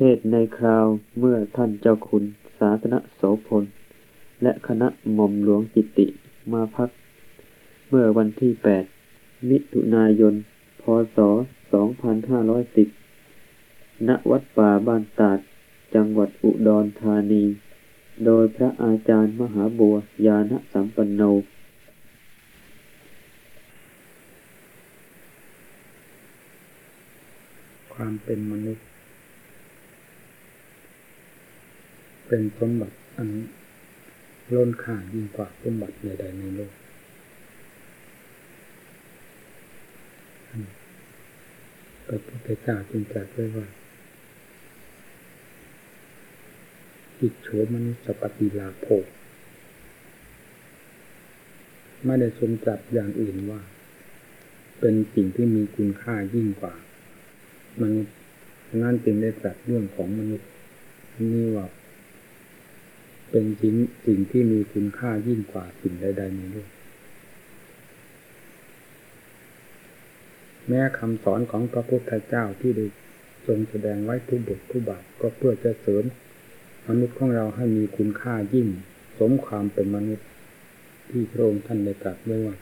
เทศในคราวเมื่อท่านเจ้าคุณสาธนโสพล และคณะหม่อมหลวงกิติมาพัก เมื่อวันที่ 8 มิถุนายน พศ 2510 ณ วัดป่าบ้านตาด จังหวัดอุดรธานี โดยพระอาจารย์มหาบัวยาณสัมปันโนความเป็นมนุษย์ เป็นสมบัติอันล้นค่ายิ่งกว่าสมบัติใดๆในโลก พระพุทธเจ้าจึงตรัสไว้ว่าอิจโฉมนุสปฏิลาโภไม่ได้ทรงจับอย่างอื่นว่า เป็นสิ่งที่มีคุณค่ายิ่งกว่ามนุษย์นั่นจึงได้ตรัสเรื่องของมนุษย์นี่ว่า เป็นสิ่งสิ่งที่มีคุณค่ายิ่งกว่าสิ่งใด ๆ ในโลก แม้คำสอนของพระพุทธเจ้าที่ได้ทรงแสดงไว้ทุกบททุกบาทก็เพื่อจะเสริมมนุษย์ของเราให้มีคุณค่ายิ่ง สมความเป็นมนุษย์ที่พระองค์ท่านได้ตรัสไว้ว่า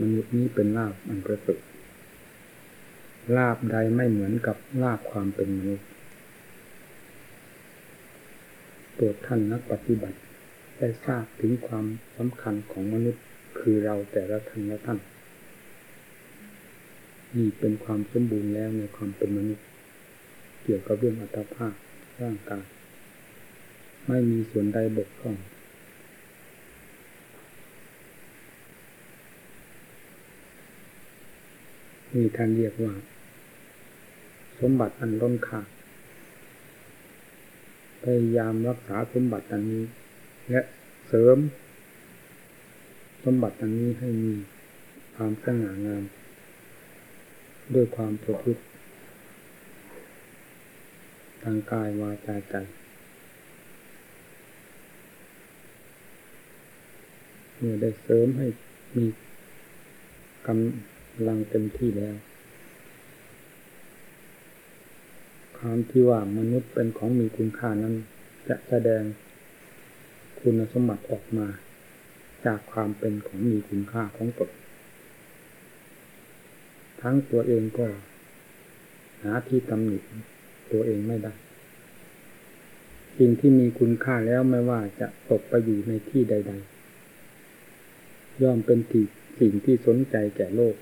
มนุษย์นี้เป็นลาภอันประเสริฐลาบใดไม่เหมือนกับลาบความเป็นมนุษย์ โปรดท่านนักปฏิบัติ ได้ทราบถึงความสำคัญของมนุษย์คือเราแต่ละท่านละท่านนี่เป็นความสมบูรณ์แล้วในความเป็นมนุษย์ เกี่ยวกับเรื่องอัตภาพร่างกายไม่มีส่วนใดบกพร่องมีท่านเรียกว่า สมบัติอันล้นค่า พยายามรักษาสมบัติอันนี้ และเสริม สมบัติอันนี้ให้มีความสง่างาม ด้วยความประพฤติทางกายวาจาใจเมื่อได้เสริมให้มีกำลังเต็มที่แล้ว ความที่ว่ามนุษย์เป็นของมีคุณค่านั้น จะแสดงคุณสมบัติออกมา จากความเป็นของมีคุณค่าของตนทั้งตัวเองก็หาที่ตำหนิตัวเองไม่ได้สิ่งที่มีคุณค่าแล้วไม่ว่าจะตกไปอยู่ในที่ใด ๆ ย่อมเป็นที่สิ่งที่สนใจแก่โลก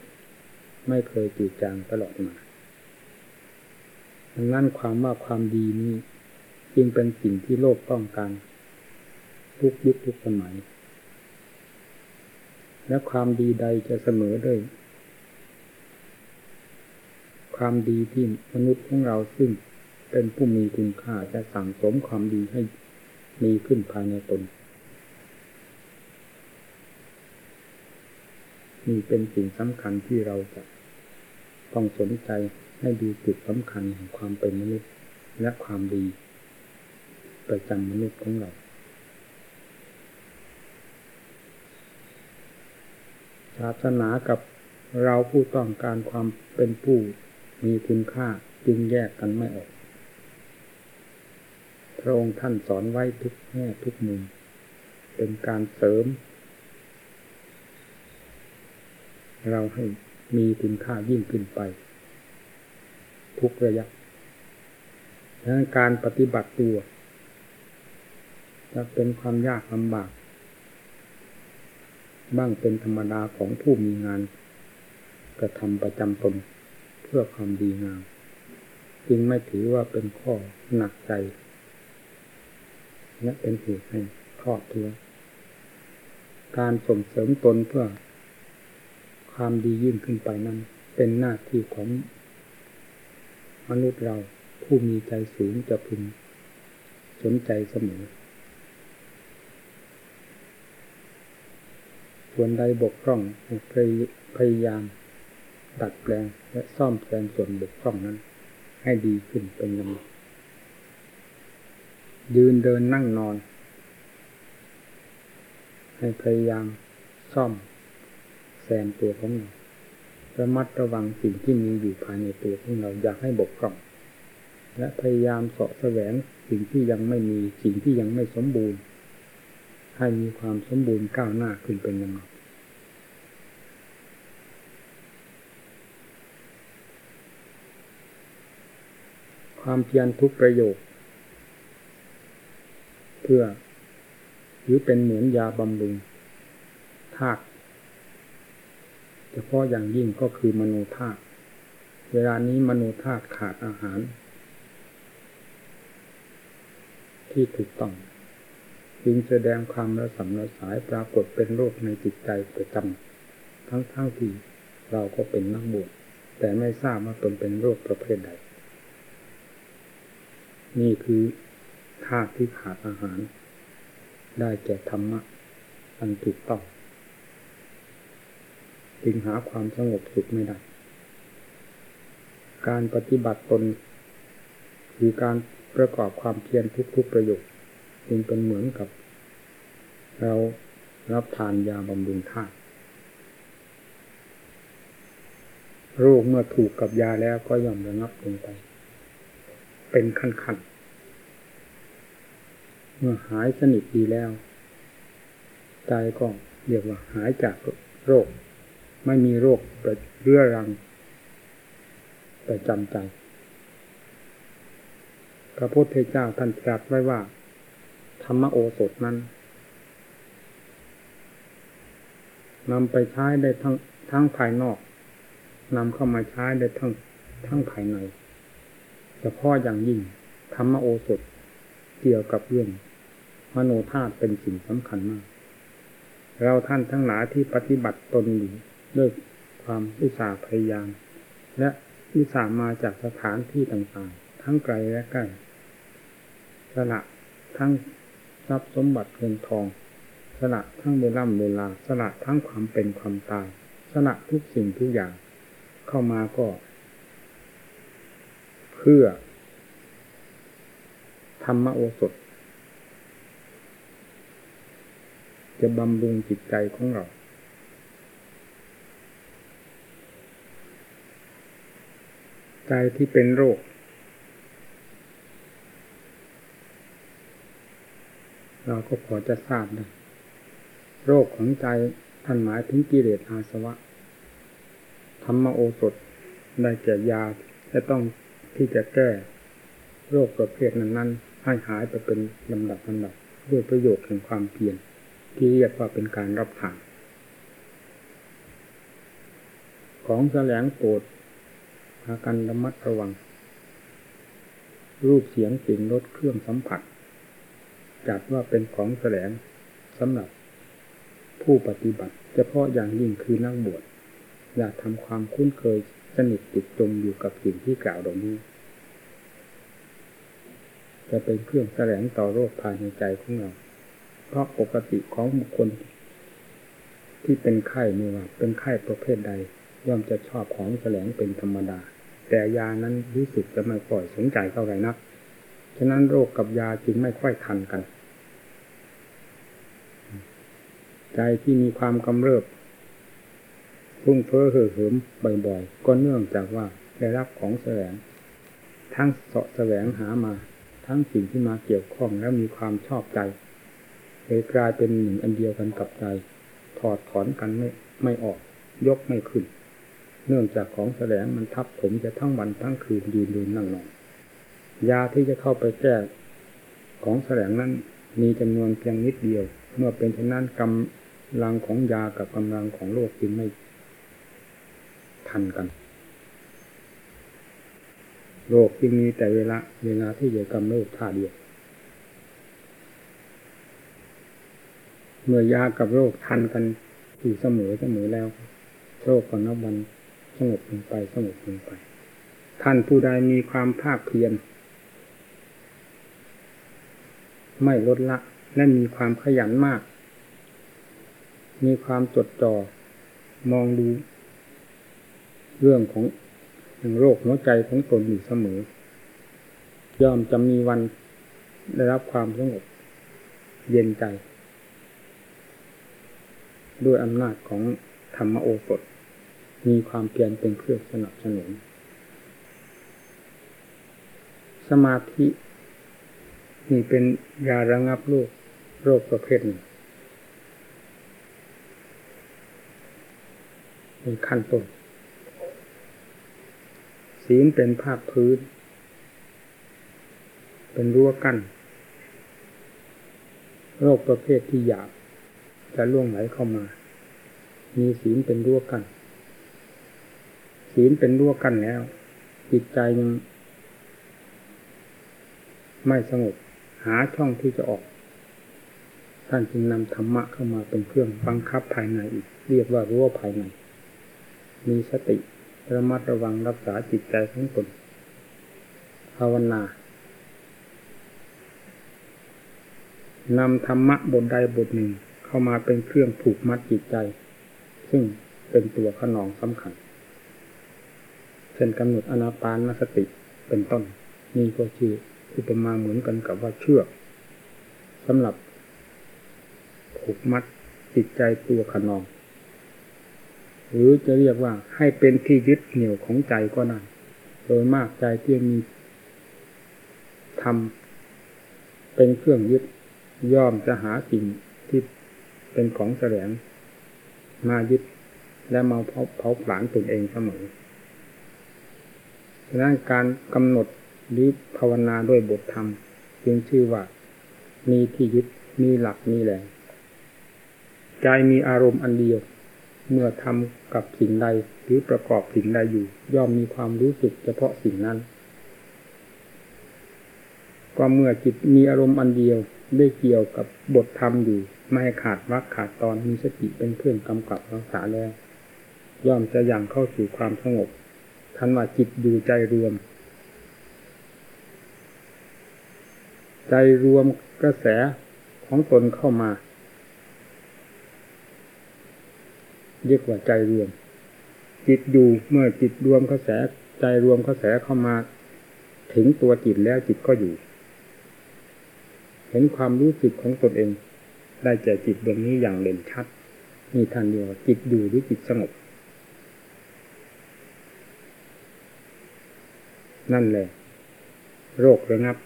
ไม่เคยจืดจางตลอดมา ดังนั้นความว่าความดีนี้จึงเป็นสิ่งที่โลกต้องการทุกยุคทุกสมัย และความดีใดจะเสมอด้วย ความดีที่มนุษย์ของเราซึ่งเป็นผู้มีคุณค่าจะสั่งสมความดีให้มีขึ้นภายในตนนี่เป็นสิ่งสำคัญที่เราจะต้องสนใจ ให้ดูจุดสำคัญแห่งความเป็นมนุษย์และความดี ประจำมนุษย์ของเราศาสนากับเราผู้ต้องการความเป็นผู้มีคุณค่าจึงแยกกันไม่ออก พระองค์ท่านสอนไว้ทุกแง่ทุกมุม เป็นการเสริม เราให้มีคุณค่ายิ่งขึ้นไป ทุกระยะดังนั้นการปฏิบัติตัว จะเป็นความยากลำบาก บ้างเป็นธรรมดาของผู้มีงานกระทำประจำตนเพื่อความดีงาม จึงไม่ถือว่าเป็นข้อหนักใจและเป็นเหตุให้ทอดเทือการส่งเสริมตนเพื่อความดียิ่งขึ้นไปนั้น เป็นหน้าที่ของ มนุษย์เราผู้มีใจสูงจะพึงสนใจเสมอ ส่วนใดบกพร่องพยายามดัดแปลงและซ่อมแซมส่วนบกพร่องนั้น ให้ดีขึ้นเป็นลำดับยืนเดินนั่งนอน ให้พยายามซ่อมแซมตัวของเรา ระมัดระวังสิ่งที่มีอยู่ภายในตัวของเราอยากให้บกพร่อง และพยายามเสาะแสวงสิ่งที่ยังไม่มีสิ่งที่ยังไม่สมบูรณ์ ให้มีความสมบูรณ์ก้าวหน้าขึ้นเป็นยังไงความเพียรทุกประโยค เพื่อ หรือเป็นเหมือนยาบำรุงธาตุ เฉพาะอย่างยิ่งก็คือมโนธาตุเวลานี้มโนธาตุขาดอาหาร ที่ถูกต้องจึงแสดงความระสำระสายปรากฏเป็นโรคในจิตใจประจำทั้งๆทที่เราก็เป็นนักบวชแต่ไม่ทราบว่าตนเป็นโรคประเภทใด นี่คือธาตุที่ขาดอาหาร ได้แก่ธรรมะอันถูกต้อง จึงหาความสงบสุขไม่ได้ การปฏิบัติตน คือการประกอบความเพียรทุกๆประโยชน์จึงเป็นเหมือนกับ เรารับทานยาบำรุงธาตุโรคเมื่อถูกกับยาแล้วก็ย่อมระงับลงไป เป็นขั้นๆ เมื่อหายสนิทดีแล้ว ใจก็เรียกว่าหายจากโรค ไม่มีโรคเรื้อรังประจำใจ พระพุทธเจ้าท่านตรัสไว้ว่า ธรรมโอสถนั้นนำไปใช้ได้ทั้งทั้งภายนอกนำเข้ามาใช้ได้ทั้งทั้งภายในเฉพาะอย่างยิ่งธรรมโอสถเกี่ยวกับเรื่องมโนธาตุเป็นสิ่งสำคัญมาก เราท่านทั้งหลายที่ปฏิบัติตนอยู่ ด้วยความอุตสาห์พยายาม และอุตสาห์มาจากสถานที่ต่างๆ ทั้งไกลและใกล้สละทั้งทรัพย์สมบัติเงินทอง สละทั้งเวลาเวลา สละทั้งความเป็นความตาย สละทุกสิ่งทุกอย่าง เข้ามาก็ เพื่อ ธรรมโอสถ จะบำรุงจิตใจของเรา ใจที่เป็นโรคเราก็พอจะทราบได้โรคของใจท่านหมายถึงกิเลสอาสวะ ธรรมโอสถได้แก่ยาจะต้องที่จะแก้โรคประเภทนั้น ๆ ให้หายไปเป็นลำดับลำดับด้วยประโยชน์แห่งความเพียรที่เรียกว่าเป็นการรับทานของแสลงโปรด พากันระมัดระวัง รูปเสียงสิ่งรสเครื่องสัมผัส จัดว่าเป็นของแสลงสำหรับผู้ปฏิบัติเฉพาะอย่างยิ่งคือนักบวชอยากทำความคุ้นเคยสนิทติดจมอยู่กับสิ่งที่กล่าวตรงนี้ จะเป็นเครื่องแสลงต่อโรคภายในใจของเรา เพราะปกติของบุคคลที่เป็นไข้ไม่ว่าเป็นไข้ประเภทใด ย่อมจะชอบของแสลงเป็นธรรมดา แต่ยานั้นรู้สึกจะไม่ปล่อยสนใจเท่าไหร่นัก ฉะนั้นโรคกับยาจึงไม่ค่อยทันกัน ใจที่มีความกำเริบพุ่งเพ้อเห่อเหิมบ่อยๆ ก็เนื่องจากว่าได้รับของแสวงทั้งเสาะแสวงหามา ทั้งสิ่งที่มาเกี่ยวข้องแล้วมีความชอบใจเลยกลายเป็นหนึ่งอันเดียวกันกับใจ ถอดถอนกันไม่ไม่ออก ยกไม่ขึ้น เนื่องจากของแสลงมันทับผมจะทั้งวันทั้งคืนยืนยืนนั่งนอนยาที่จะเข้าไปแก้ของแสลงนั้นมีจำนวนเพียงนิดเดียว เมื่อเป็นเช่นนั้นกำลังของยากับกำลังของโลกจึงไม่ทันกันโรคจึงมีแต่เวลาเวลาที่จะกำเริบท่าเดียวเมื่อยากับโรคทันกันอยู่เสมอเสมอแล้วโรคก็นับวัน งบลงไปสงบลงไป ท่านผู้ใดมีความภาคเพียรไม่ลดละและมีความขยันมาก มีความจดจ่อมองดู เรื่องของโรคหัวใจของตนอยู่เสมอ ย่อมจะมีวันได้รับความสงบเย็นใจ ด้วยอำนาจของธรรมโอสถ มีความเพียรเป็นเครื่องสนับสนุน สมาธินี่เป็นยาระงับโรคโรคประเภทหนึ่งเป็นขั้นต้นศีลเป็นภาคพื้น เป็นรั้วกั้นโรคประเภทที่หยาบจะล่วงไหลเข้ามา มีศีลเป็นรั้วกั้น ศีลเป็นรั้วกั้นแล้ว จิตใจยังไม่สงบหาช่องที่จะออก ท่านจึงนำธรรมะเข้ามาเป็นเครื่องบังคับภายในอีก เรียกว่ารั้วภายใน มีสติระมัดระวังรักษาจิตใจของตนภาวนานำธรรมะบทใดบทหนึ่งเข้ามาเป็นเครื่องผูกมัดจิตใจ ซึ่งเป็นตัวขนองสำคัญ ช่นกำหนดอนาปานสติเป็นต้น นี่ก็คืออุปมาเหมือนกันกับว่าเชือกสำหรับผูกมัดจิตใจตัวขนอง หรือจะเรียกว่าให้เป็นที่ยึดเหนี่ยวของใจก็ได้โดยมากใจที่มีทำเป็นเครื่องยึดย่อมจะหาสิ่งที่เป็นของแสลงมายึดและมาเผาเผาผลาญตนเองเสมอ ดังนั้นการกำหนดหรือภาวนาด้วยบทธรรม จึงชื่อว่า มีที่ยึดมีหลักมีแหล่งใจมีอารมณ์อันเดียว เมื่อทำกับสิ่งใดหรือประกอบสิ่งใดอยู่ ย่อมมีความรู้สึกเฉพาะสิ่งนั้น ก็เมื่อจิตมีอารมณ์อันเดียวได้เกี่ยวกับบทธรรมอยู่ไม่ขาดวักขาดตอนมีสติเป็นเพื่อนกำกับรักษาแล้ว ย่อมจะยังเข้าสู่ความสงบ ทันว่าจิตอยู่ใจรวม ใจรวมกระแสของตนเข้ามา เรียกว่าใจรวม จิตอยู่เมื่อจิตรวมกระแส ใจรวมกระแสเข้ามา ถึงตัวจิตแล้วจิตก็อยู่ เห็นความรู้สึกของตนเอง ได้แก่จิตดวงนี้อย่างเด่นชัดมีทันเดียวจิตอยู่หรือจิตสงบ นั่นแหละ โรคระงับ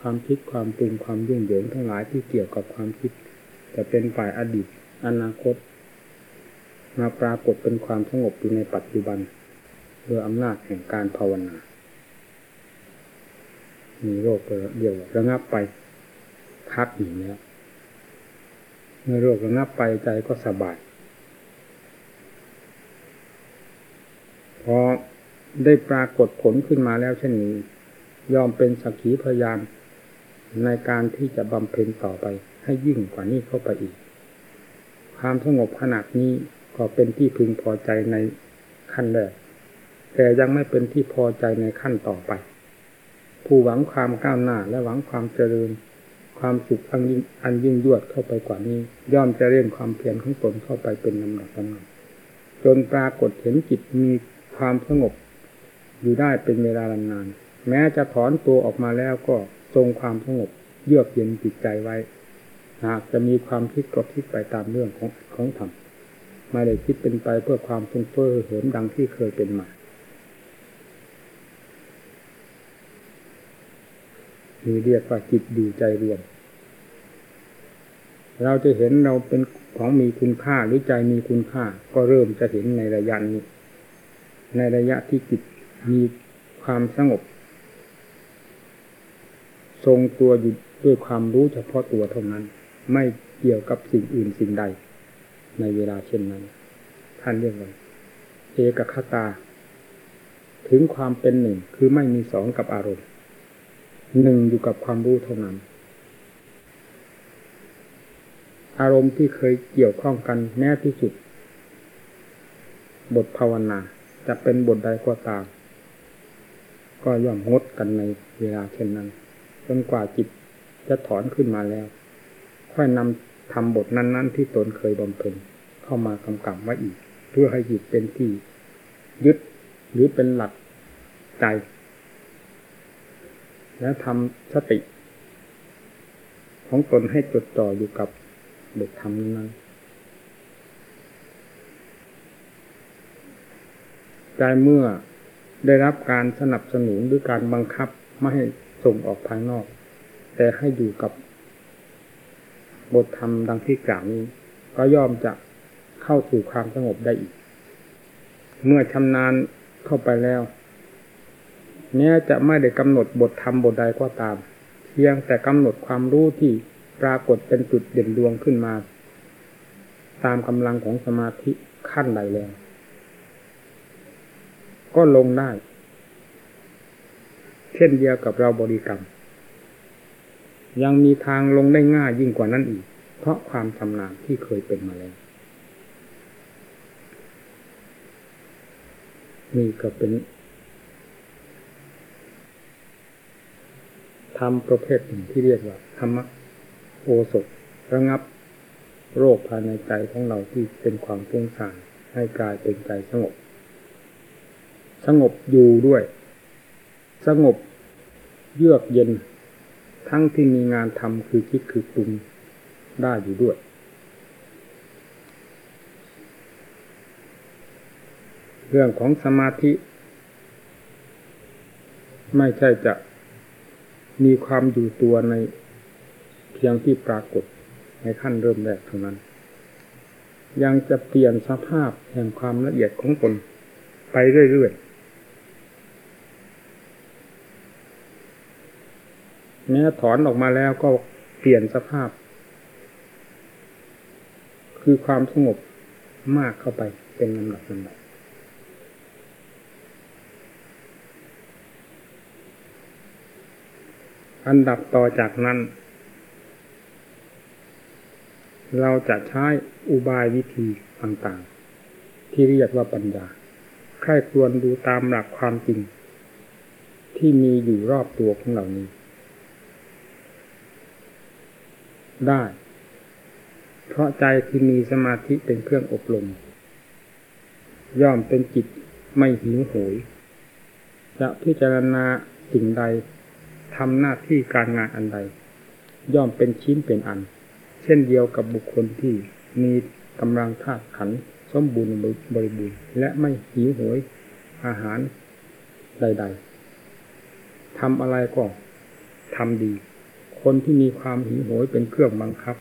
ความคิดความปรุงความยุ่งเหยิงทั้งหลายที่เกี่ยวกับความคิด จะเป็นฝ่ายอดีต อนาคต มาปรากฏเป็นความสงบอยู่ในปัจจุบันโดยอำนาจแห่งการภาวนา มีโรคเดียวระงับไป พักอยู่แล้วเมื่อโรคระงับไปใจก็สบายพอ ได้ปรากฏผลขึ้นมาแล้วเช่นนี้ ยอมเป็นสักขีพยานในการที่จะบำเพ็ญต่อไปให้ยิ่งกว่านี้เข้าไปอีก ความสงบขนาดนี้ก็เป็นที่พึงพอใจในขั้นแรก แต่ยังไม่เป็นที่พอใจในขั้นต่อไป ผู้หวังความก้าวหน้าและหวังความเจริญ ความสุขอันยิ่งอันยิ่งยวดเข้าไปกว่านี้ ย่อมจะเร่งความเพียรของตนเข้าไปเป็นลำดับลำดับจนปรากฏเห็นจิตมีความสงบ อยู่ได้เป็นเวลานานแม้จะถอนตัวออกมาแล้วก็ทรงความสงบเยือกเย็นจิตใจไว้ หากจะมีความคิดก็คิดไปตามเรื่องของของธรรมไม่ได้คิดเป็นไปเพื่อความฟุ้งเฟ้อเหิมดังที่เคยเป็นมามีเรียกว่าจิตอยู่ใจรวม เราจะเห็นเราเป็นของมีคุณค่าหรือใจมีคุณค่า ก็เริ่มจะเห็นในระยะนี้ ในระยะที่จิต มีความสงบ ทรงตัวอยู่ด้วยความรู้เฉพาะตัวเท่านั้น ไม่เกี่ยวกับสิ่งอื่นสิ่งใด ในเวลาเช่นนั้น ท่านเรียกว่าเอกคตา ถึงความเป็นหนึ่งคือไม่มีสองกับอารมณ์หนึ่งอยู่กับความรู้เท่านั้น อารมณ์ที่เคยเกี่ยวข้องกันแม้ที่สุด บทภาวนา จะเป็นบทใดก็ตาม ก็ย่อมงดกันในเวลาเช่นนั้นจนกว่าจิตจะถอนขึ้นมาแล้ว ค่อยนำทำบทนั้น ๆ ที่ตนเคยบำเพ็ญเข้ามากำกับไว้อีก เพื่อให้จิตเป็นที่ ยึดหรือเป็นหลักใจ และทำสติ ของตนให้จดจ่ออยู่กับบทธรรมนั้นใจเมื่อ ได้รับการสนับสนุนหรือการบังคับไม่ให้ส่งออกภายนอก แต่ให้อยู่กับบทธรรมดังที่กล่าวนี้ ก็ย่อมจะเข้าสู่ความสงบได้อีก เมื่อชำนาญเข้าไปแล้วแม้จะไม่ได้กำหนดบทธรรมบทใดก็ตาม เพียงแต่กำหนดความรู้ที่ปรากฏเป็นจุดเด่นดวงขึ้นมา ตามกำลังของสมาธิขั้นใดแล้ว ก็ลงได้ เช่นเดียวกับเราบริกรรม ยังมีทางลงได้ง่ายยิ่งกว่านั้นอีก เพราะความชำนาญที่เคยเป็นมาแล้วนี่ก็เป็นธรรมประเภทหนึ่งที่เรียกว่าธรรมโอสถระงับโรคภายในใจของเราที่เป็นความฟุ้งซ่านให้กลายเป็นใจสงบ สงบอยู่ด้วย สงบเยือกเย็น ทั้งที่มีงานทำคือคิดคือปรุงได้อยู่ด้วย เรื่องของสมาธิ ไม่ใช่จะมีความอยู่ตัวในเพียงที่ปรากฏในขั้นเริ่มแรกเท่านั้น ยังจะเปลี่ยนสภาพแห่งความละเอียดของตนไปเรื่อยๆ แม้ถอนออกมาแล้วก็เปลี่ยนสภาพ คือความสงบมากเข้าไปเป็นลำดับลำดับอันดับต่อจากนั้น เราจะใช้อุบายวิธีต่างๆ ที่เรียกว่าปัญญาใครควรดูตามหลักความจริง ที่มีอยู่รอบตัวของเรานี้ ได้ เพราะใจที่มีสมาธิเป็นเครื่องอบรม ย่อมเป็นจิตไม่หิวโหย จะพิจารณาสิ่งใดทำหน้าที่การงานอันใด ย่อมเป็นชิ้นเป็นอัน เช่นเดียวกับบุคคลที่มีกำลังธาตุขันสมบูรณ์บริบูรณ์ และไม่หิวโหยอาหารใด ๆทำอะไรก็ทำดี คนที่มีความหิวโหยเป็นเครื่องบังคับ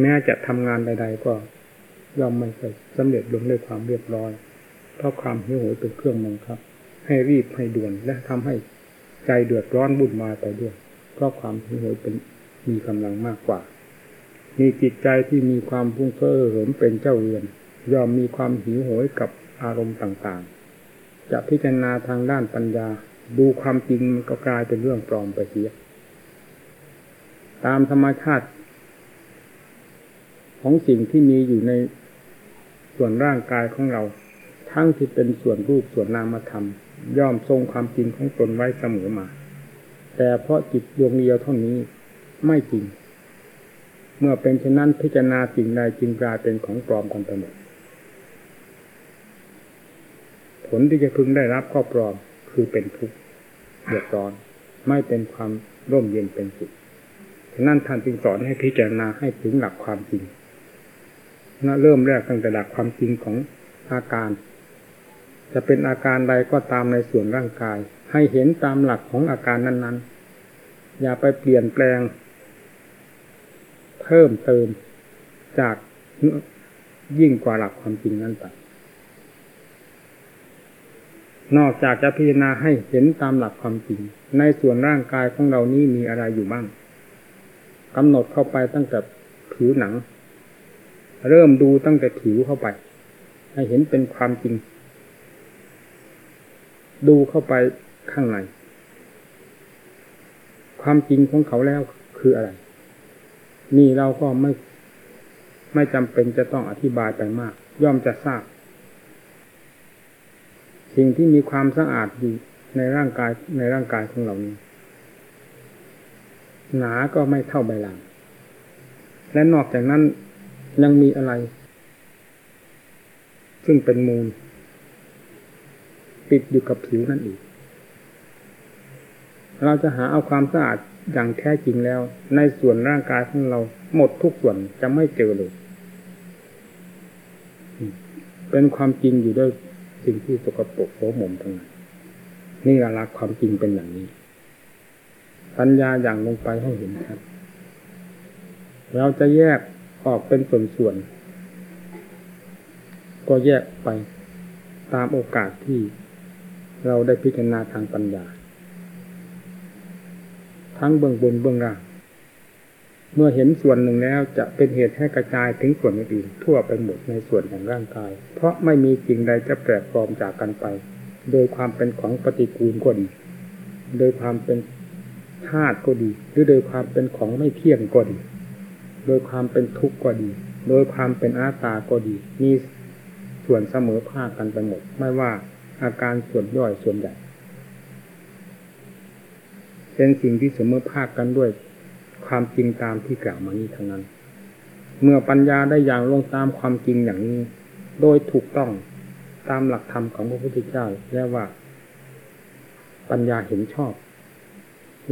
แม้จะทำงานใด ๆ ก็ย่อมไม่เคยสำเร็จลงด้วยความเรียบร้อย เพราะความหิวโหยเป็นเครื่องบังคับ ให้รีบให้ด่วนและทำให้ใจเดือดร้อนบุ่นมาไปด้วย เพราะความหิวโหยเป็นมีกำลังมากกว่า มีจิตใจที่มีความพุ่งเฟ้อเหิมเป็นเจ้าเรือนย่อมมีความหิวโหยกับอารมณ์ต่างๆ จะพิจารณาทางด้านปัญญา ดูความจริงมันก็กลายเป็นเรื่องปลอมไปเสีย ตามธรรมชาติ ของสิ่งที่มีอยู่ในส่วนร่างกายของเรา ทั้งที่เป็นส่วนรูปส่วนนามธรรม ย่อมทรงความจริงของตนไว้เสมอมา แต่เพราะจิตดวงเดียวเท่านี้ไม่จริง เมื่อเป็นเช่นนั้นพิจารณาสิ่งใดจึงกลายเป็นของปลอมกันไปหมดผลที่จะพึงได้รับก็ปลอมคือเป็นทุกข์เดือดร้อน ไม่เป็นความร่มเย็นเป็นสุข นั้นท่านจึงสอนให้พิจารณาให้ถึงหลักความจริงนะเริ่มแรกตั้งแต่หลักความจริงของอาการ จะเป็นอาการใดก็ตามในส่วนร่างกาย ให้เห็นตามหลักของอาการนั้น ๆ อย่าไปเปลี่ยนแปลง เพิ่มเติมจากยิ่งกว่าหลักความจริงนั้นไปนอกจากจะพิจารณาให้เห็นตามหลักความจริง ในส่วนร่างกายของเรานี้มีอะไรอยู่บ้าง กำหนดเข้าไปตั้งแต่ผิวหนัง เริ่มดูตั้งแต่ผิวเข้าไป ให้เห็นเป็นความจริง ดูเข้าไปข้างใน ความจริงของเขาแล้วคืออะไร นี่เราก็ไม่ไม่จำเป็นจะต้องอธิบายไปมาก ย่อมจะทราบ สิ่งที่มีความสะอาดอยู่ในร่างกายในร่างกายของเรานี้ หนาก็ไม่เท่าใบลานและนอกจากนั้นยังมีอะไร ซึ่งเป็นมูล ติดอยู่กับผิวนั่นอีก เราจะหาเอาความสะอาดอย่างแท้จริงแล้ว ในส่วนร่างกายของเราหมดทุกส่วนจะไม่เจอเลย เป็นความจริงอยู่ด้วยสิ่งที่สกปรกโสมมทั้งนั้นนี่หลักความจริงเป็นอย่างนี้ ปัญญาอย่างลงไปให้เห็นครับ เราจะแยกออกเป็นส่วนๆก็แยกไปตามโอกาสที่เราได้พิจารณาทางปัญญา ทั้งเบื้องบนเบื้องล่างเมื่อเห็นส่วนหนึ่งแล้วจะเป็นเหตุให้กระจายถึงส่วนอื่นทั่วไปหมดในส่วนของร่างกาย เพราะไม่มีสิ่งใดจะแปลกปลอมจากกันไป โดยความเป็นของปฏิกูลก็ดีโดยความเป็น ธาตุก็ดี หรือโดยความเป็นของไม่เที่ยงก็ดี โดยความเป็นทุกข์ก็ดี โดยความเป็นอาตาก็ดี มีส่วนเสมอภาคกันไปหมด ไม่ว่าอาการส่วนย่อยส่วนใหญ่ เป็นสิ่งที่เสมอภาคกันด้วย ความจริงตามที่กล่าวมานี้ทั้งนั้น เมื่อปัญญาได้อย่างลงตามความจริงอย่างนี้ โดยถูกต้องตามหลักธรรมของพระพุทธเจ้าเรียกว่า ปัญญาเห็นชอบ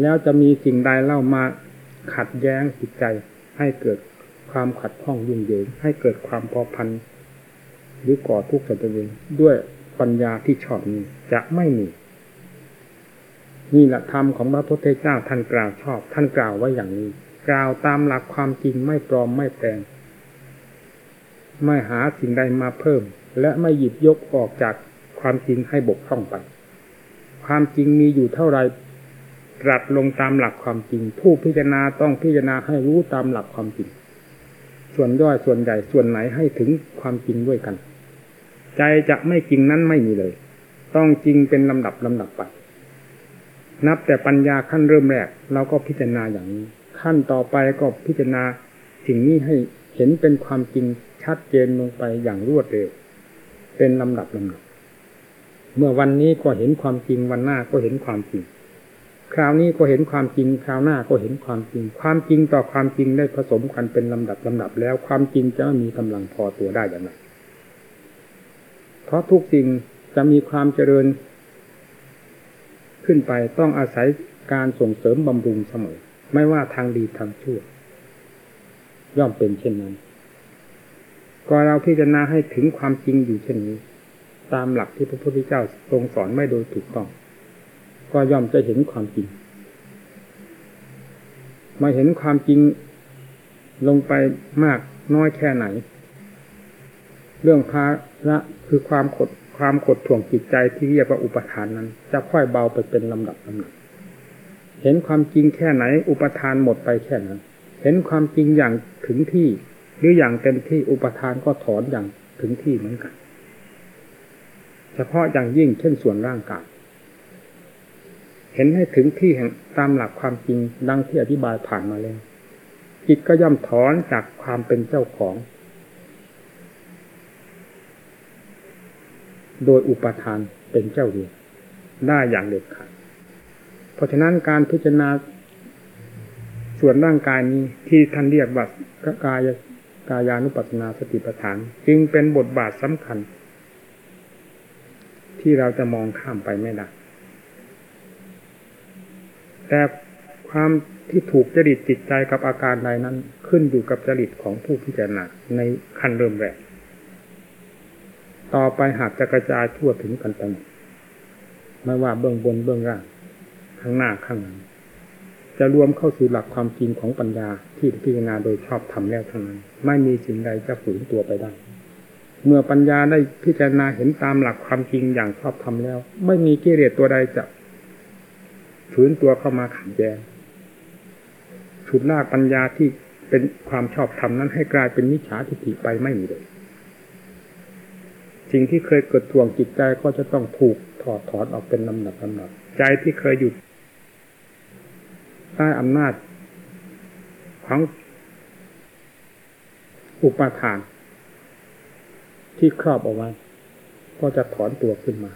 แล้วจะมีสิ่งใดเล่ามาขัดแย้งจิตใจ ให้เกิดความขัดข้องยุ่งเหยิงให้เกิดความพอพันหรือก่อทุกข์สัตว์เองด้วยปัญญาที่ชอบนี้จะไม่มีนี่แหละธรรมของพระพุทธเจ้าท่านกล่าวชอบ ท่านกล่าวไว้อย่างนี้ กล่าวตามหลักความจริงไม่ปลอมไม่แปลง ไม่หาสิ่งใดมาเพิ่ม และไม่หยิบยกออกจากความจริงให้บกพร่องไป ความจริงมีอยู่เท่าไร ตรัสลงตามหลักความจริง ผู้พิจารณาต้องพิจารณาให้รู้ตามหลักความจริง ส่วนย่อยส่วนใหญ่ส่วนไหนให้ถึงความจริงด้วยกัน ใจจะไม่จริงนั้นไม่มีเลย ต้องจริงเป็นลำดับลำดับไปนับแต่ปัญญาขั้นเริ่มแรกเราก็พิจารณาอย่างนี้ ขั้นต่อไปก็พิจารณาสิ่งนี้ให้เห็นเป็นความจริงชัดเจนลงไปอย่างรวดเร็ว เป็นลำดับลำดับ เมื่อวันนี้ก็เห็นความจริงวันหน้าก็เห็นความจริง คราวนี้ก็เห็นความจริง คราวหน้าก็เห็นความจริง ความจริงต่อความจริงได้ผสมกันเป็นลำดับลำดับแล้วความจริงจะมีกำลังพอตัวได้อย่างไรเพราะทุกสิ่งจะมีความเจริญ ขึ้นไปต้องอาศัยการส่งเสริมบำรุงเสมอ ไม่ว่าทางดีทางชั่ว ย่อมเป็นเช่นนั้น ก็เราพิจารณาให้ถึงความจริงอยู่เช่นนี้ ตามหลักที่พระพุทธเจ้าทรงสอนไม่โดยถูกต้อง ก็ย่อมจะเห็นความจริง มาเห็นความจริงลงไปมากน้อยแค่ไหน เรื่องภาระคือความกดความกดท่วงจิตใจที่เรียกว่าอุปทานนั้น จะค่อยเบาไปเป็นลำดับลำดับเห็นความจริงแค่ไหน อุปทานหมดไปแค่นั้น เห็นความจริงอย่างถึงที่ หรืออย่างเต็มที่อุปทานก็ถอนอย่างถึงที่เหมือนกัน เฉพาะอย่างยิ่งเช่นส่วนร่างกาย เห็นให้ถึงที่แห่งตามหลักความจริงดังที่อธิบายผ่านมาแล้วจิตก็ย่อมถอนจากความเป็นเจ้าของ โดยอุปทานเป็นเจ้าเดียวได้อย่างเด็ดขาดเพราะฉะนั้นการพิจารณาส่วนร่างกายนี้ที่ท่านเรียกว่ากายกายานุปัสนาสติปัฏฐาน จึงเป็นบทบาทสำคัญ ที่เราจะมองข้ามไปไม่ได้ แต่ความที่ถูกจริตจิตใจกับอาการใดนั้น ขึ้นอยู่กับจริตของผู้พิจารณาในขั้นเริ่มแรก ต่อไปหากจะกระจายทั่วถึงกันไปไม่ว่าเบื้องบนเบื้องล่าง ข้างหน้าข้างหลังจะรวมเข้าสู่หลักความจริงของปัญญาที่พิจารณาโดยชอบทำแล้วเท่านั้น ไม่มีสิ่งใดจะฝืนตัวไปได้ เมื่อปัญญาได้พิจารณาเห็นตามหลักความจริงอย่างชอบทำแล้ว ไม่มีกิเลสตัวใดจะ ฝืนตัวเข้ามาขัดแย้งฉุดลาปัญญาที่เป็นความชอบธรรมนั้นให้กลายเป็นมิจฉาทิฏฐิไปไม่มีเลยสิ่งที่เคยเกิดทวงจิตใจก็จะต้องถูกถอดถอนออกเป็นลำดับลำดับใจที่เคยอยู่ใต้อำนาจของอุปาทาน ที่ครอบเอาไว้ก็จะถอนตัวขึ้นมา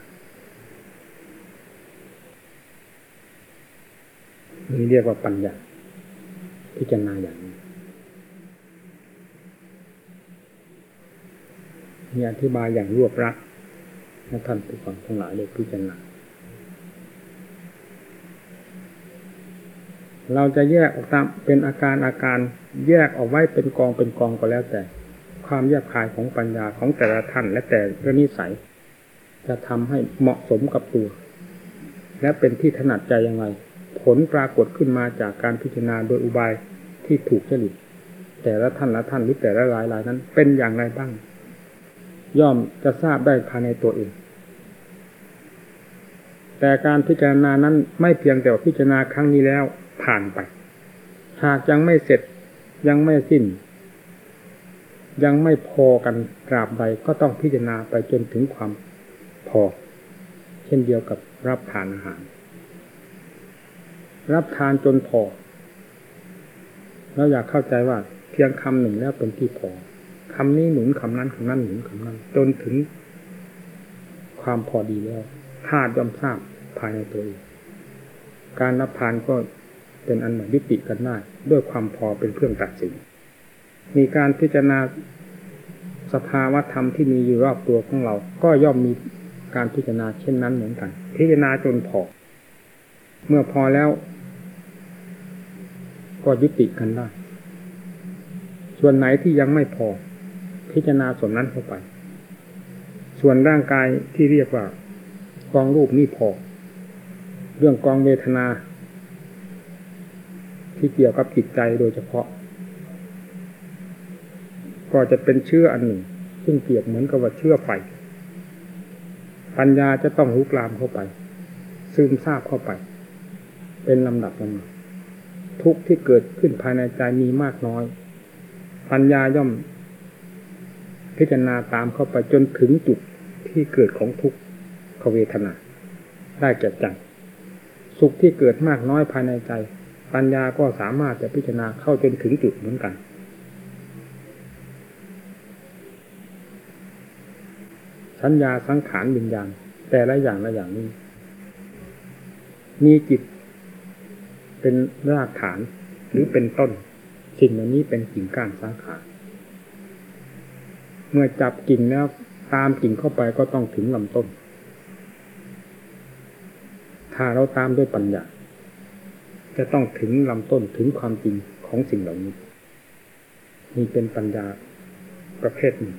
นี่เรียกว่าปัญญาพิจารณาอย่างนี้มีอธิบายอย่างรวบรัดให้ท่านผู้ฟังทั้งหลายได้พิจารณาเราจะแยกออกตามเป็นอาการอาการแยกออกไว้เป็นกองเป็นกองก็แล้วแต่ ความแยกคายของปัญญาของแต่ละท่านและแต่ละนิสัย จะทำให้เหมาะสมกับตัว และเป็นที่ถนัดใจยังไง ผลปรากฏขึ้นมาจากการพิจารณาโดยอุบายที่ถูกจริตแต่ละท่านละท่านหรือแต่ละหลายหลายนั้น เป็นอย่างไรบ้าง ย่อมจะทราบได้ภายในตัวเองแต่การพิจารณานั้นไม่เพียงแต่พิจารณาครั้งนี้แล้วผ่านไป หากยังไม่เสร็จยังไม่สิ้น ยังไม่พอกันกราบใดก็ต้องพิจารณาไปจนถึงความพอ เช่นเดียวกับรับทานอาหาร รับทานจนพอเราอยากเข้าใจว่า เพียงคำหนึ่งแล้วเป็นที่พอคำนี้หนุนคำนั้นคำนั้นหนุนคำนั้น จนถึงความพอดีแล้วธาตุย่อมทราบภายในตัวเองการรับทานก็เป็นอันหนึ่งยุติกันได้ด้วยความพอเป็นเครื่องตัดสิน มีการพิจารณาสภาวะธรรมที่มีอยู่รอบตัวของเรา ก็ย่อมมีการพิจารณาเช่นนั้นเหมือนกัน พิจารณาจนพอ เมื่อพอแล้ว ก็ยุติกันได้ ส่วนไหนที่ยังไม่พอ พิจารณาส่วนนั้นเข้าไป ส่วนร่างกายที่เรียกว่ากองรูปนี่พอ เรื่องกองเวทนา ที่เกี่ยวกับจิตใจโดยเฉพาะ ก็จะเป็นเชื่ออันหนึ่ง ซึ่งเปรียบเหมือนกับว่าเชื่อไฟปัญญาจะต้องลุกลามเข้าไป ซึมซาบเข้าไป เป็นลำดับลำดับ ทุกที่เกิดขึ้นภายในใจมีมากน้อย ปัญญาย่อม พิจารณาตามเข้าไปจนถึงจุดที่เกิดของทุกขเวทนา ได้แก่ใจสุขที่เกิดมากน้อยภายในใจ ปัญญาก็สามารถจะพิจารณาเข้าจนถึงจุดเหมือนกันสัญญาสังขารวิญญาณแต่ละอย่างละอย่างนี้ มีจิต เป็นรากฐานหรือเป็นต้น สิ่งเหล่านี้เป็นกิ่งก้านสาขาเมื่อจับกิ่งแล้วตามกิ่งเข้าไปก็ต้องถึงลำต้น ถ้าเราตามด้วยปัญญา จะต้องถึงลำต้นถึงความจริงของสิ่งเหล่านี้นี่เป็นปัญญาประเภทหนึ่ง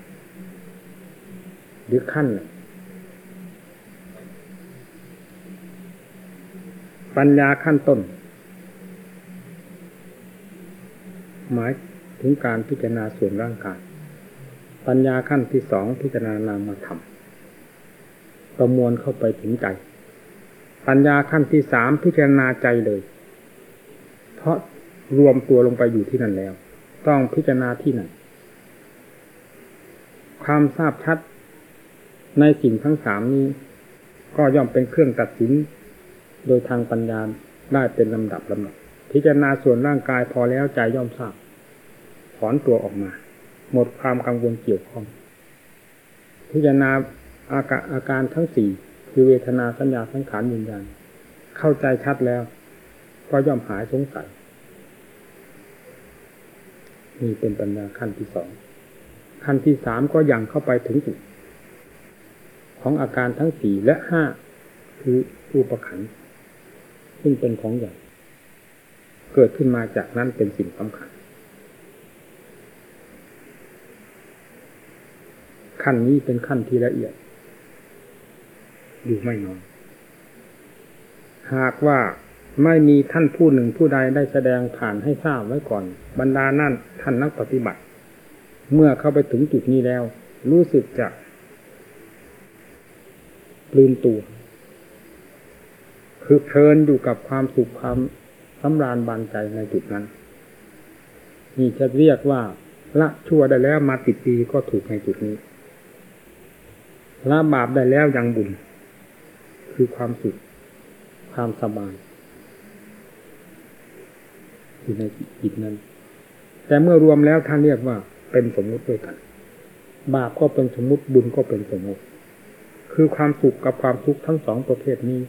หรือขั้นหนึ่งปัญญาขั้นต้น หมายถึงการพิจารณาส่วนร่างกาย ปัญญาขั้นที่สองพิจารณานามธรรมประมวลเข้าไปถึงใจ ปัญญาขั้นที่สามพิจารณาใจเลย เพราะรวมตัวลงไปอยู่ที่นั่นแล้ว ต้องพิจารณาที่ไหนความทราบชัดในสิ่งทั้งสามนี้ ก็ย่อมเป็นเครื่องตัดสิน โดยทางปัญญาได้เป็นลำดับลำดับ พิจารณาส่วนร่างกายพอแล้วใจย่อมทราบถอนตัวออกมา หมดความกังวลเกี่ยวข้อง พิจารณาอาการอาการทั้งสี่คือเวทนาสัญญาสังขารวิญญาณเข้าใจชัดแล้ว ก็ย่อมหายสงสัยนี่เป็นปัญญาขั้นที่สองขั้นที่สามก็ยังเข้าไปถึงจุดของอาการทั้งสี่และห้าคือรูปขันซึ่งเป็นของใหญ่ เกิดขึ้นมาจากนั้นเป็นสิ่งสำคัญขั้นนี้เป็นขั้นที่ละเอียด อยู่ไม่น้อยหากว่าไม่มีท่านผู้หนึ่งผู้ใดได้แสดงผ่านให้ทราบไว้ก่อน บรรดานั่นท่านนักปฏิบัติ เมื่อเข้าไปถึงจุดนี้แล้ว รู้สึกจะลืมตัว คือเพลินอยู่กับความสุขความ สำราญบานใจในจุดนั้นนี่จะเรียกว่าละชั่วได้แล้วมาติดดีก็ถูกในจุดนี้ละบาปได้แล้วยังบุญ คือความสุขความสบายอยู่ในจิตนั้น แต่เมื่อรวมแล้วท่านเรียกว่าเป็นสมมุติด้วยกัน บาปก็เป็นสมมุติบุญก็เป็นสมมุติ คือความสุขกับความทุกข์ทั้งสองประเภทนี้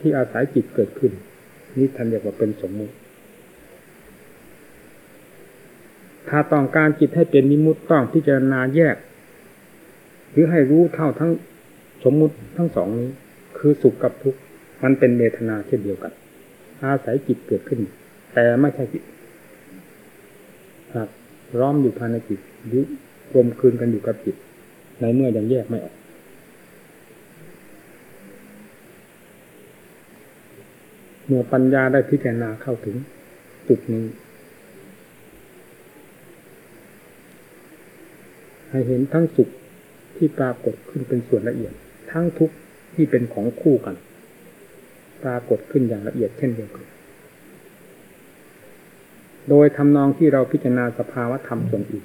ที่อาศัยจิตเกิดขึ้น นี่ท่านเรียกว่าเป็นสมมุติ ถ้าต้องการจิตให้เป็นมิมุติต้องพิจารณาแยก หรือให้รู้เท่าทั้งสมมุติทั้งสองนี้ คือสุขกับทุกข์มันเป็นเวทนาเช่นเดียวกัน อาศัยจิตเกิดขึ้น แต่ไม่ใช่จิตหากร้อมอยู่ภายในจิตหรือรวมคืนกันอยู่กับจิต ในเมื่อยังแยกไม่ออก เมื่อปัญญาได้พิจารณาเข้าถึงจุดนี้ ให้เห็นทั้งสุขที่ปรากฏขึ้นเป็นส่วนละเอียด ทั้งทุกข์ที่เป็นของคู่กัน ปรากฏขึ้นอย่างละเอียดเช่นเดียวกัน โดยทำนองที่เราพิจารณาสภาวะธรรมส่วนอื่น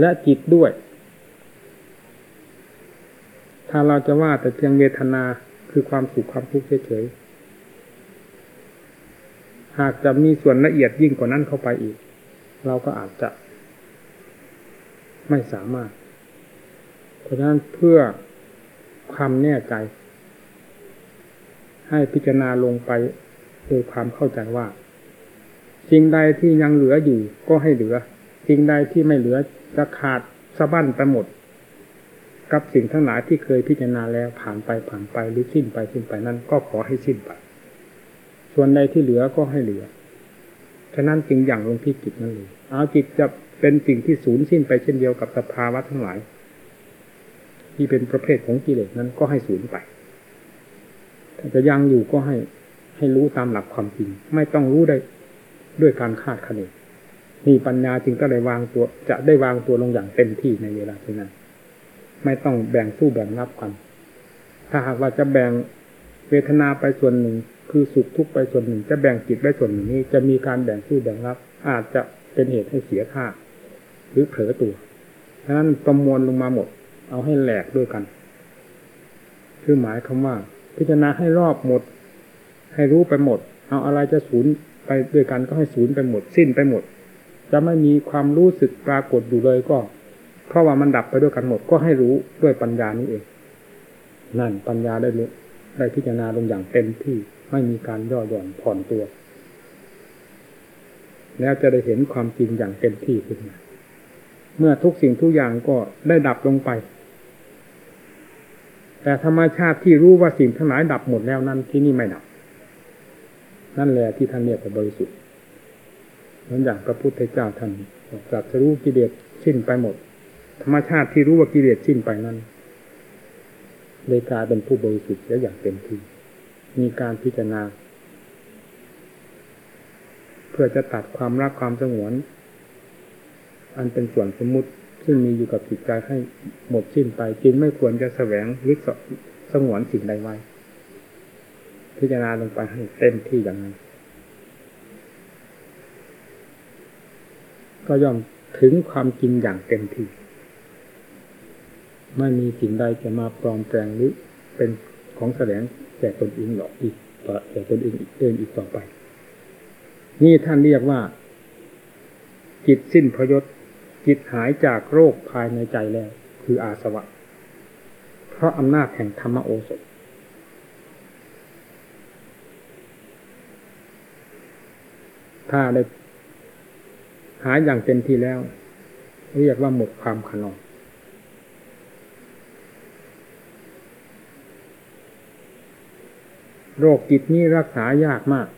และจิตด้วย ถ้าเราจะว่าแต่เพียงเวทนาคือความสุขความทุกข์เฉยๆหากจะมีส่วนละเอียดยิ่งกว่านั้นเข้าไปอีก เราก็อาจจะ ไม่สามารถ เพราะฉะนั้นเพื่อความแน่ใจ ให้พิจารณาลงไปโดยความเข้าใจว่า สิ่งใดที่ยังเหลืออยู่ก็ให้เหลือ สิ่งใดที่ไม่เหลือจะขาดสะบั้นไปหมด กับสิ่งทั้งหลายที่เคยพิจารณาแล้วผ่านไปผ่านไปหรือสิ้นไปสิ้นไปนั้น ก็ขอให้สิ้นไป ส่วนใดที่เหลือก็ให้เหลือฉะนั้นจึงอย่างลงที่จิตนั่นเลยเอาจิตจะเป็นสิ่งที่สูญสิ้นไปเช่นเดียวกับสภาวะทั้งหลาย ที่เป็นประเภทของกิเลสนั้นก็ให้สูญไปถ้าจะยังอยู่ก็ให้ให้รู้ตามหลักความจริง ไม่ต้องรู้ได้ด้วยการคาดคะเนนี่ปัญญาจึงก็ได้วางตัว จะได้วางตัวลงอย่างเต็มที่ในเวลาเช่นนั้น ไม่ต้องแบ่งสู้แบ่งรับกัน ถ้าหากว่าจะแบ่งเวทนาไปส่วนหนึ่ง คือสุขทุกข์ไปส่วนหนึ่ง จะแบ่งจิตไปส่วนหนึ่งนี้จะมีการแบ่งสู้แบ่งรับ อาจจะเป็นเหตุให้เสียท่าหรือเผลอตัวฉะนั้นประมวลลงมาหมด เอาให้แหลกด้วยกัน คือหมายคำว่า พิจารณาให้รอบหมด ให้รู้ไปหมด เอาอะไรจะสูญไปด้วยกันก็ให้สูญไปหมด สิ้นไปหมด จะไม่มีความรู้สึกปรากฏอยู่เลยก็ เพราะว่ามันดับไปด้วยกันหมดก็ให้รู้ด้วยปัญญานี้เอง นั่นปัญญาได้รู้ได้พิจารณาลงอย่างเต็มที่ไม่มีการย่อหย่อนผ่อนตัว แล้วจะได้เห็นความจริงอย่างเต็มที่ขึ้นมาเมื่อทุกสิ่งทุกอย่างก็ได้ดับลงไป แต่ธรรมชาติที่รู้ว่าสิ่งทั้งหลายดับหมดแล้วนั้นที่นี่ไม่ดับ นั่นแหละที่ท่านเรียกว่าบริสุทธิ์เหมือนอย่างพระพุทธเจ้าท่านตรัสรู้กิเลสสิ้นไปหมด ธรรมชาติที่รู้ว่ากิเลสสิ้นไปนั้นเลยกลายเป็นผู้บริสุทธิ์และอย่างเต็มที่มีการพิจารณา เพื่อจะตัดความรักความสงวน อันเป็นส่วนสมมุติซึ่งมีอยู่กับจิตใจให้หมดสิ้นไป จึงไม่ควรจะแสวงหรือสงวนสิ่งใดไว้ พิจารณาลงไปให้เต็มที่อย่างนั้นก็ย่อมถึงความจริงอย่างเต็มที่ ไม่มีสิ่งใดจะมาปลอมแปลงหรือเป็นของแสดงแก่ตนเองหรอกอีกแก่ตนเองเองอีกต่อไป นี่ท่านเรียกว่า จิตสิ้นพยศจิตหายจากโรคภายในใจแล้ว คืออาสวะ เพราะอำนาจแห่งธรรมโอสถถ้าได้หายอย่างเต็มที่แล้ว เรียกว่าหมดความขนอง โรคจิตนี้รักษายากมาก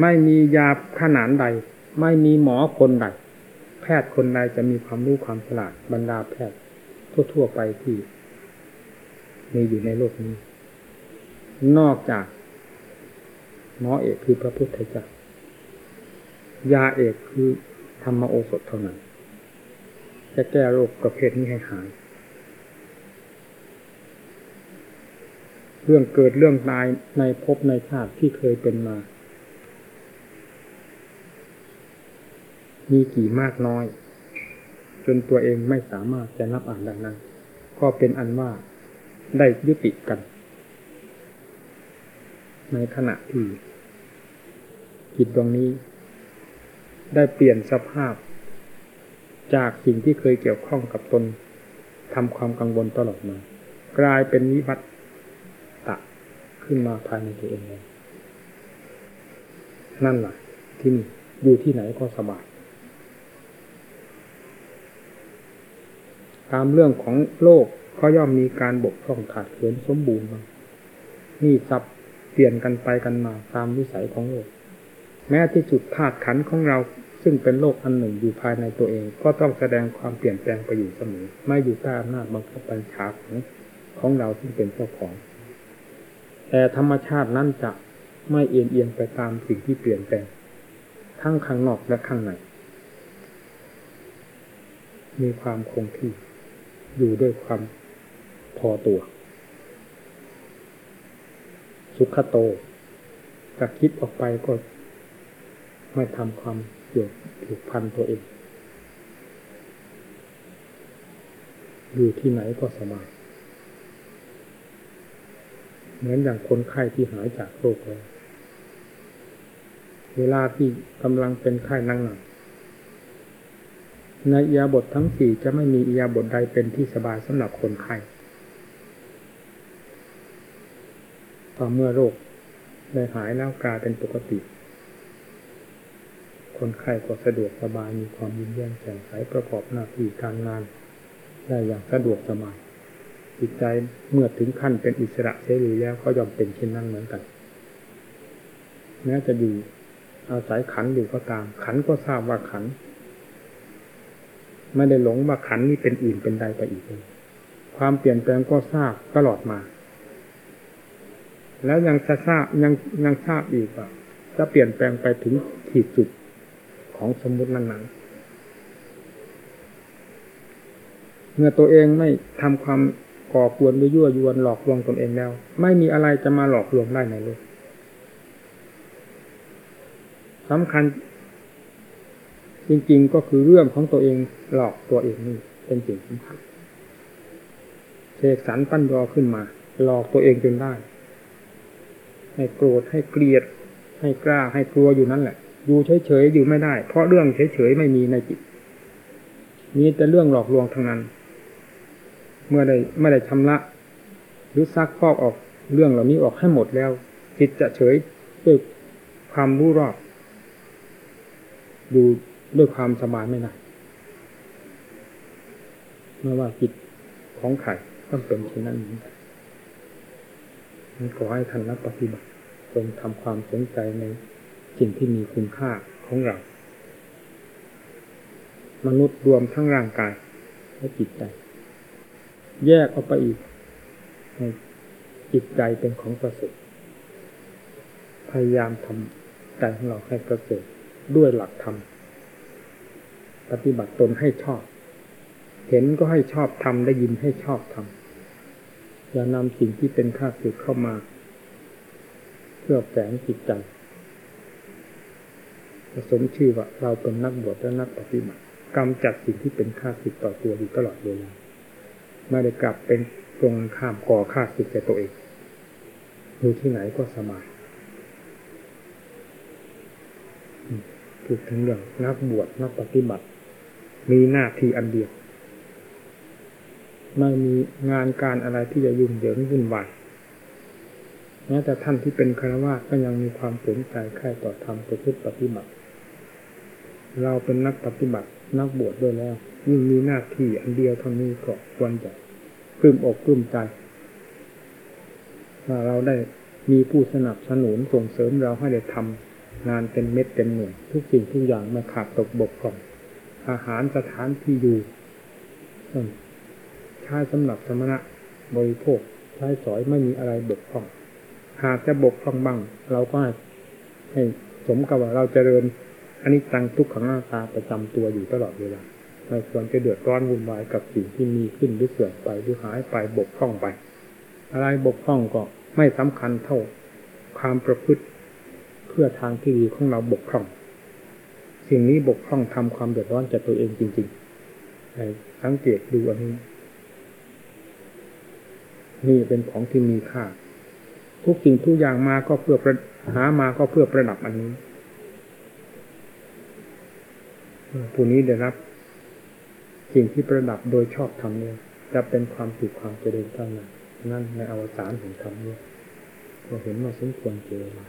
ไม่มียาขนาดใด ไม่มีหมอคนใด แพทย์คนใดจะมีความรู้ความฉลาดบรรดาแพทย์ทั่ว ๆ ไปที่มีอยู่ในโลกนี้ นอกจากหมอเอกคือพระพุทธเจ้ายาเอกคือธรรมโอสถเท่านั้นจะแก้โรคประเภทนี้ให้หาย เรื่องเกิดเรื่องตายในภพในชาติที่เคยเป็นมา มีกี่มากน้อย จนตัวเองไม่สามารถจะนับอ่านดังนั้น ก็เป็นอันว่าได้ยุติกัน ในขณะที่จิตตรงนี้ ได้เปลี่ยนสภาพ จากสิ่งที่เคยเกี่ยวข้องกับตนทำความกังวลตลอดมา กลายเป็นวิวัตตะ ขึ้นมาภายในตัวเองเลยนั่นแหละที่นี่อยู่ที่ไหนก็สบายตามเรื่องของโลกก็ย่อมมีการบกพร่องขาดเขินสมบูรณ์นี่สับเปลี่ยนกันไปกันมาตามวิสัยของโลก แม้ที่สุดธาตุขันของเราซึ่งเป็นโลกอันหนึ่งอยู่ภายในตัวเอง ก็ต้องแสดงความเปลี่ยนแปลงไปอยู่เสมอ ไม่อยู่ใต้อำนาจบังคับบัญชาของของเราซึ่งเป็นเจ้าของ แต่ธรรมชาตินั้นจะไม่เอียงเอียงไปตามสิ่งที่เปลี่ยนแปลง ทั้งข้างนอกและข้างใน มีความคงที่ อยู่ด้วยความพอตัว สุขโตจะคิดออกไปก็ไม่ทำความเกี่ยวผูกพันตัวเอง อยู่ที่ไหนก็สบาย เหมือนอย่างคนไข้ที่หายจากโรคแล้วเวลาที่กำลังเป็นไข้นั่งหนักในอียาบททั้งสี่จะไม่มีอียาบทใดเป็นที่สบายสำหรับคนไข้พอเมื่อโรคได้หายแล้วกลายเป็นปกติ คนไข้ก็สะดวกสบายมีความยิ้มแย้มแจ่มใสประกอบหน้าที่การงาน ได้อย่างสะดวกสบาย จิตใจเมื่อถึงขั้นเป็นอิสระเสรีแล้วก็ยอมเป็นเช่นนั้นเหมือนกันแม้จะอยู่อาศัยขันอยู่ก็ตาม ขันก็ทราบว่าขัน ไม่ได้หลงว่าขันนี้เป็นอื่นเป็นใดไปอีกเลยความเปลี่ยนแปลงก็ทราบตลอดมา แล้วยังจะทราบยังยังทราบอีกว่าจะเปลี่ยนแปลงไปถึงขีดสุดของสมมุตินั้นๆเมื่อตัวเองไม่ทำความ ก่อกวนหรือยั่วยวนหลอกลวงตนเองแล้ว ไม่มีอะไรจะมาหลอกลวงได้ในโลกสำคัญ จริง ๆ ก็คือเรื่องของตัวเองหลอกตัวเองนี่เป็นสิ่งสำคัญเสกสรรปั้นยอขึ้นมา หลอกตัวเองจนได้ ให้โกรธให้เกลียด ให้กล้าให้กลัวอยู่นั่นแหละอยู่เฉยๆอยู่ไม่ได้ เพราะเรื่องเฉยๆไม่มีในจิตมีแต่เรื่องหลอกลวงทั้งนั้น เมื่อได้ไม่ได้ชำระหรือซักพอกออกเรื่องเหล่านี้ออกให้หมดแล้วจิตจะเฉยด้วยความรู้รอบ ดูด้วยความสบายไม่ได้ไม่ว่าจิตของไข่ต้องเป็นเช่นนั้นนกันขอให้ท่านนักปฏิบัติจงทำความสนใจในสิ่งที่มีคุณค่าของเรา มนุษย์รวมทั้งร่างกายและจิตใจ แยกออกไปอีกในจิตใจเป็นของประเสริฐพยายามทำใจของเราให้ประเสริฐด้วยหลักธรรมปฏิบัติตนให้ชอบ เห็นก็ให้ชอบทำได้ยินให้ชอบทำอย่านำสิ่งที่เป็นข้าศึกเข้ามาเพื่อแฝงจิตใจผสมชื่อว่าเราเป็นนักบวชและนักปฏิบัติกำจัดสิ่งที่เป็นข้าศึกต่อตัวอยู่ตลอดเวลา ไม่ได้กลับเป็นตรงข้ามก่อข้าศึกแก่ตัวเองอยู่ที่ไหนก็สบายพูดถึงเรื่องนักบวชนักปฏิบัติ มีหน้าที่อันเดียวไม่มีงานการอะไรที่จะยุ่งเหยิงวุ่นวายแม้แต่ท่านที่เป็นคารวะก็ยังมีความสนใจใคร่ต่อธรรมประพฤติปฏิบัติ เราเป็นนักปฏิบัติ นักบวชด้วยแล้วยิ่งมีหน้าที่อันเดียวเท่านี้ก็ควรจะปลื้มอกปลื้มใจว่าเราได้มีผู้สนับสนุนส่งเสริมเราให้ได้ทำงานเป็นเม็ดเต็มหน่วย ทุกสิ่งทุกอย่างมาขาดตกบกพร่องอาหารสถานที่อยู่ใช้สำหรับสมณะบริโภคใช้สอยไม่มีอะไรบกพร่อง หากจะบกพร่องบ้าง เราก็ให้สมกับว่าเราจเจริญ อันนี้ตังทุกขังหน้าตาประจำตัวอยู่ตลอดเวลาไม่ควรจะเดือดร้อนวุ่นวายกับสิ่งที่มีขึ้นหรือเสื่อมไปหรือหายไปบกพร่องไป อะไรบกพร่องก็ไม่สำคัญเท่าความประพฤติเพื่อทางที่ดีของเราบกพร่อง สิ่งนี้บกพร่องทำความเดือดร้อนจากตัวเองจริงๆให้สังเกตดูอันนี้ นี่เป็นของที่มีค่าทุกสิ่งทุกอย่างมาก็เพื่อหามาก็เพื่อประดับอันนี้ ผู้นี้ได้รับ สิ่งที่ประดับโดยชอบทำเนี่ยจะเป็นความสุขความเจริญเท่านั้นนั่นในอวสานของธรรมเนี่ยเราเห็นว่าสมควรเจอมา